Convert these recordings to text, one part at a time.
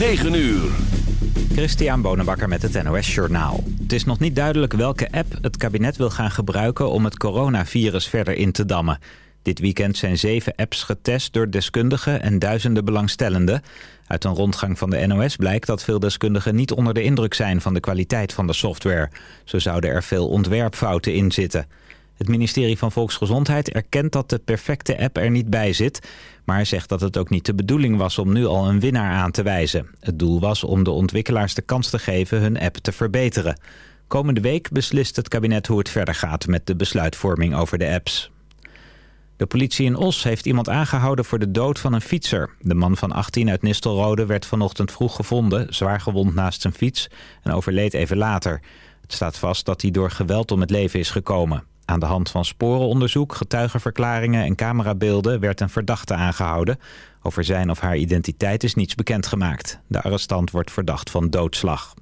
9 uur. Christian Bonenbakker met het NOS Journaal. Het is nog niet duidelijk welke app het kabinet wil gaan gebruiken... om het coronavirus verder in te dammen. Dit weekend zijn zeven apps getest door deskundigen en duizenden belangstellenden. Uit een rondgang van de NOS blijkt dat veel deskundigen niet onder de indruk zijn van de kwaliteit van de software. Zo zouden er veel ontwerpfouten in zitten. Het ministerie van Volksgezondheid erkent dat de perfecte app er niet bij zit... maar zegt dat het ook niet de bedoeling was om nu al een winnaar aan te wijzen. Het doel was om de ontwikkelaars de kans te geven hun app te verbeteren. Komende week beslist het kabinet hoe het verder gaat met de besluitvorming over de apps. De politie in Os heeft iemand aangehouden voor de dood van een fietser. De man van 18 uit Nistelrode werd vanochtend vroeg gevonden... zwaar gewond naast zijn fiets en overleed even later. Het staat vast dat hij door geweld om het leven is gekomen. Aan de hand van sporenonderzoek, getuigenverklaringen en camerabeelden... werd een verdachte aangehouden. Over zijn of haar identiteit is niets bekendgemaakt. De arrestant wordt verdacht van doodslag.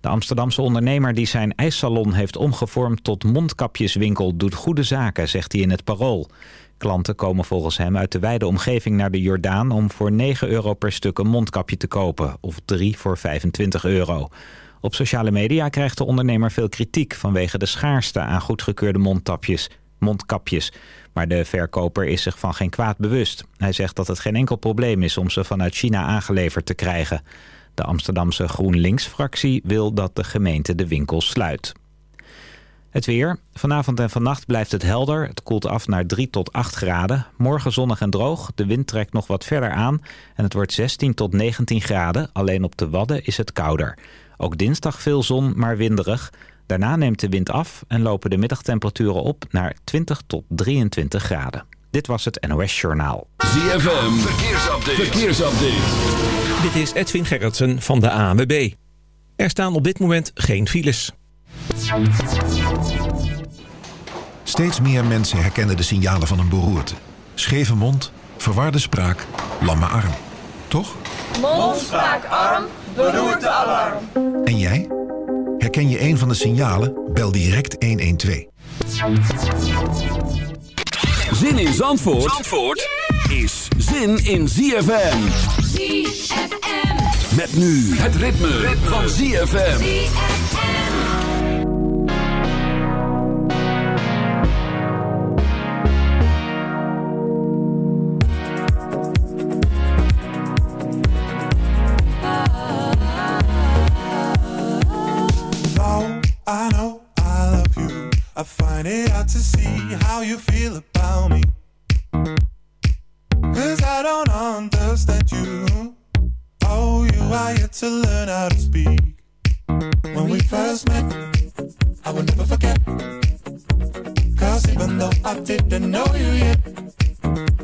De Amsterdamse ondernemer die zijn ijssalon heeft omgevormd tot mondkapjeswinkel doet goede zaken, zegt hij in het Parool. Klanten komen volgens hem uit de wijde omgeving naar de Jordaan om voor 9 euro per stuk een mondkapje te kopen, of 3 voor 25 euro. Op sociale media krijgt de ondernemer veel kritiek vanwege de schaarste aan goedgekeurde mondtapjes, mondkapjes. Maar de verkoper is zich van geen kwaad bewust. Hij zegt dat het geen enkel probleem is om ze vanuit China aangeleverd te krijgen. De Amsterdamse GroenLinks-fractie wil dat de gemeente de winkel sluit. Het weer. Vanavond en vannacht blijft het helder. Het koelt af naar 3 tot 8 graden. Morgen zonnig en droog. De wind trekt nog wat verder aan. En het wordt 16 tot 19 graden. Alleen op de Wadden is het kouder. Ook dinsdag veel zon, maar winderig. Daarna neemt de wind af en lopen de middagtemperaturen op naar 20 tot 23 graden. Dit was het NOS Journaal. ZFM. Verkeersupdate. Verkeersupdate. Dit is Edwin Gerritsen van de ANWB. Er staan op dit moment geen files. Steeds meer mensen herkennen de signalen van een beroerte. Scheve mond, verwarde spraak, lamme arm. Toch? Mond, spraak, arm, beroerte, alarm. En jij? Herken je een van de signalen? Bel direct 112. Zin in Zandvoort, Zandvoort is zin in ZFM. ZFM. Met nu het ritme, van ZFM. Though I know I love you, I find it hard to see how you feel about me. Cause I don't understand you. Oh, you are yet to learn how to speak. When we first met, I will never forget. Cause even though I didn't know you yet,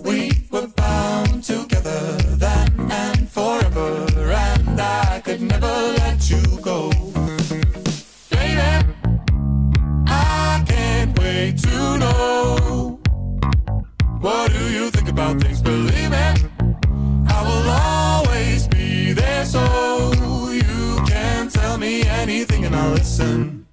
we were bound together then and forever. And I could never let you go. To know. What do you think about things? Believe me, I will always be there so you can tell me anything and I'll listen.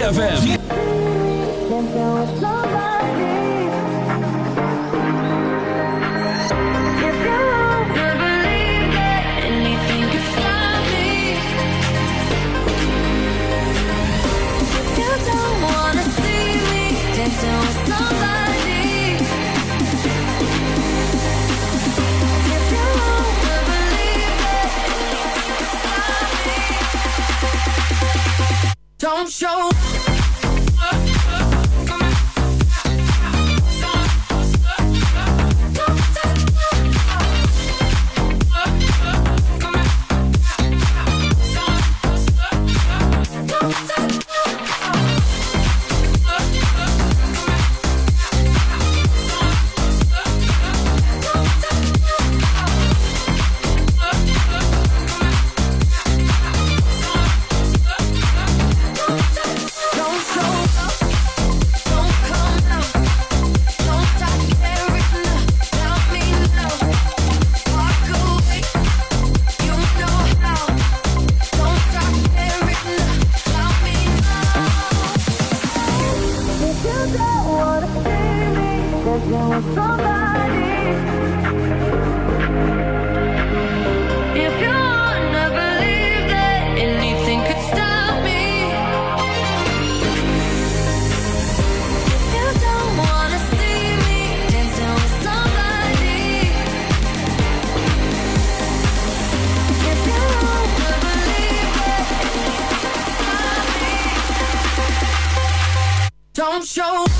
ZFM. Don't show.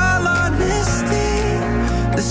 there's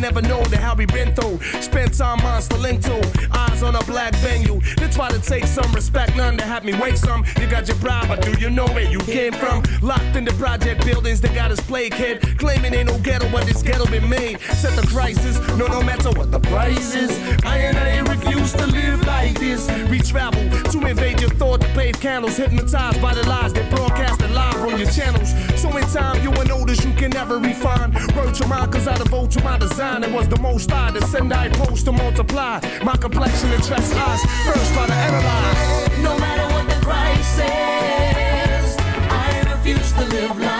never know the hell we been through. Spent time on Stalento, eyes on a black venue. They try to take some respect, none to have me wait some. You got your bribe, but do you know where you came from? Locked in the project buildings, they got us plague kid. Claiming ain't no ghetto, but this ghetto been made. Set the crisis, no, no matter what the price is. I and I refuse to live We travel to invade your thought, to pave candles, hypnotized by the lies they broadcasted live on your channels. So in time, you will notice you can never refine. Word to mine, cause I devote to my design. It was the most I to send, I post to multiply. My complexion attracts eyes. First, try to analyze. No matter what the price is, I refuse to live like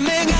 What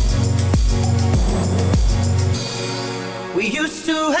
We used to have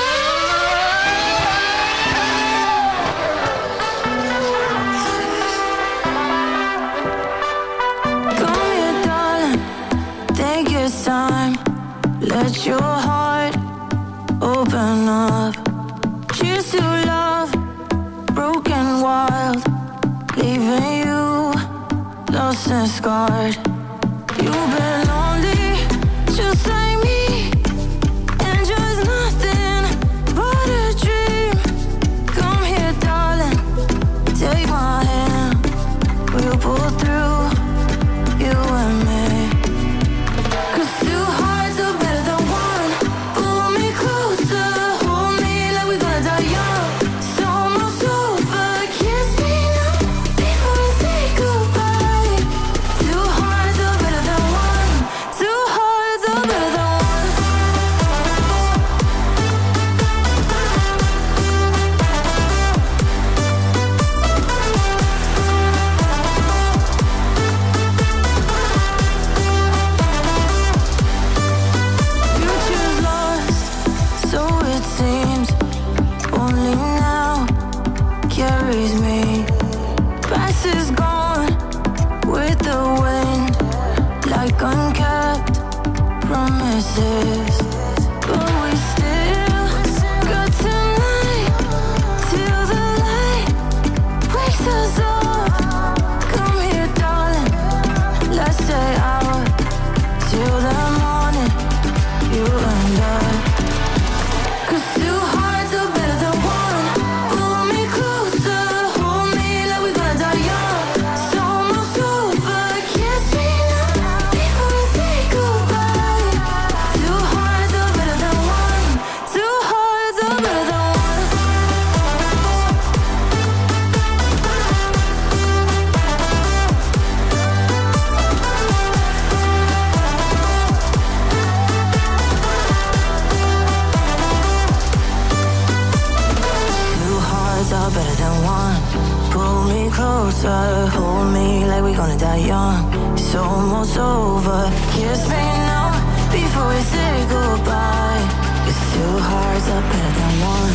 Pull me closer, hold me like we're gonna die young. It's almost over. Kiss me now before we say goodbye. 'Cause two hearts are better than one.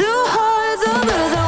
Two hearts are better than one.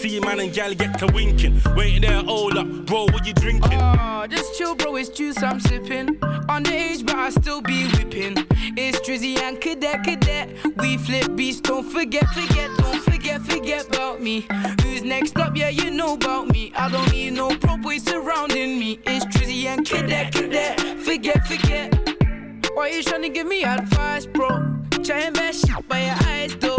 See man and gal get to winking. Wait there, hold up, bro, what you drinking? Oh, just chill, bro. It's juice I'm sipping. Underage, but I still be whipping. It's Drizzy and Cadet, Cadet. We flip beats, don't forget, forget, don't forget, forget about me. Who's next up? Yeah, you know about me. I don't need no pro boys surrounding me. It's Drizzy and Cadet, Cadet. Forget, forget. Why you trying to give me advice, bro? Try and best shit by your eyes, though.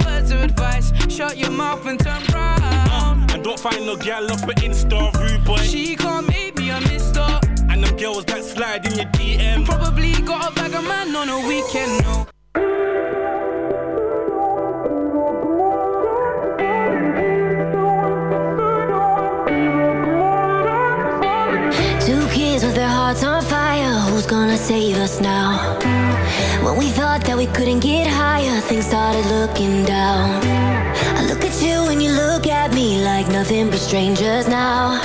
Shut your mouth and turn round. Uh, and don't find no gal off of Insta, rude boy. She can't make me a mister. And them girls that slide in your DM. Probably got a bag of man on a weekend, no. Two kids with their hearts on fire. Who's gonna save us now? When we thought that we couldn't get higher, things started looking down you when you look at me like nothing but strangers now.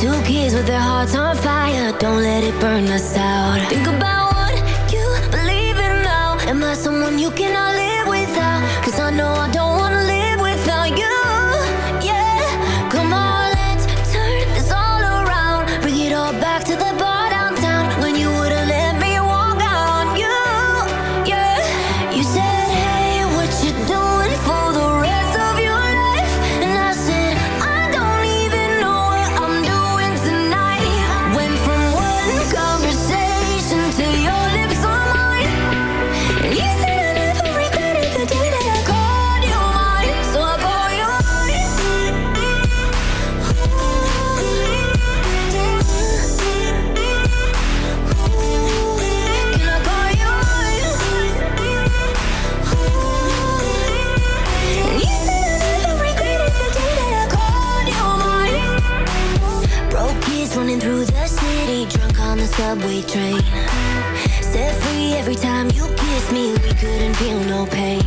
Two kids with their hearts on fire, don't let it burn us out. Think about what you believe in now. Am I someone you cannot live without? Cause I know I don't. couldn't feel no pain.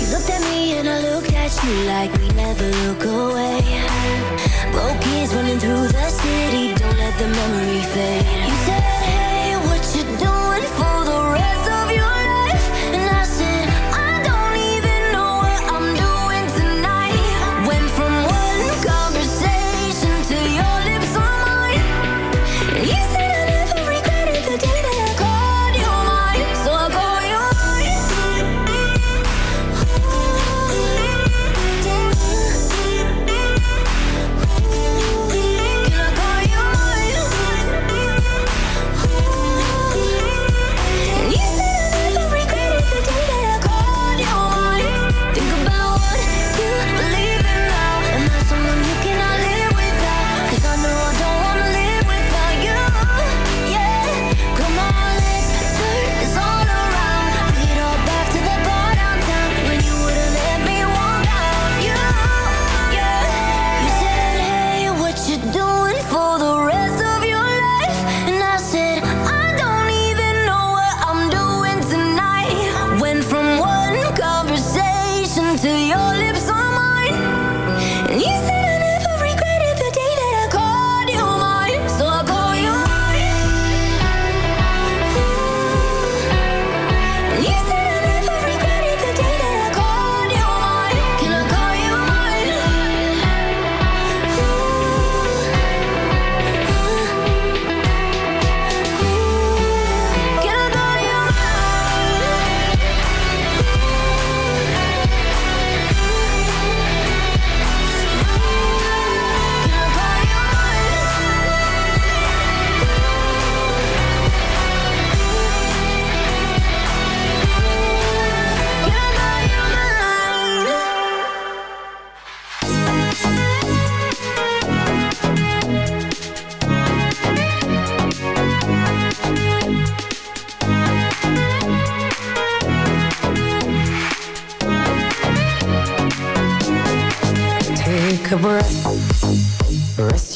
You looked at me and I looked at you like we never look away. Broke kids running through the city, don't let the memory fade. You said.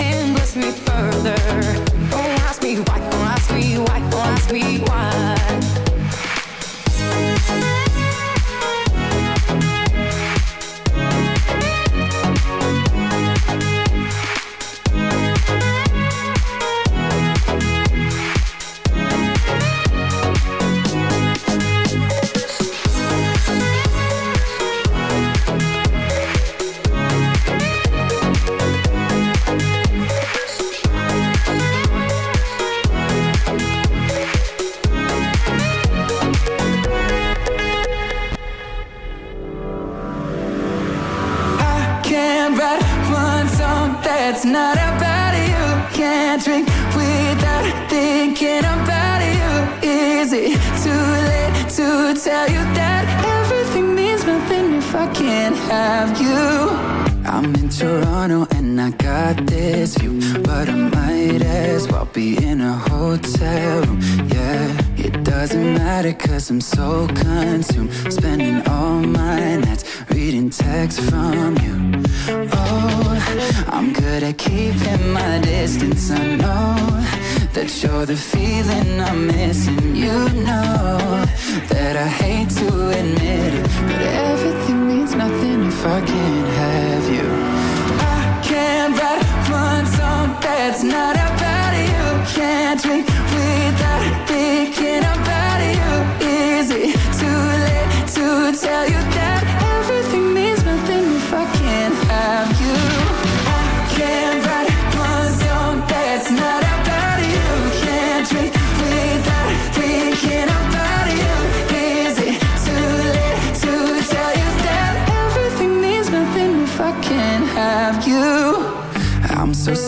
and bless me further. Don't ask me why, don't ask me why, don't ask me why. Feeling I'm missing. You know that I hate to admit it, but everything means nothing if I can't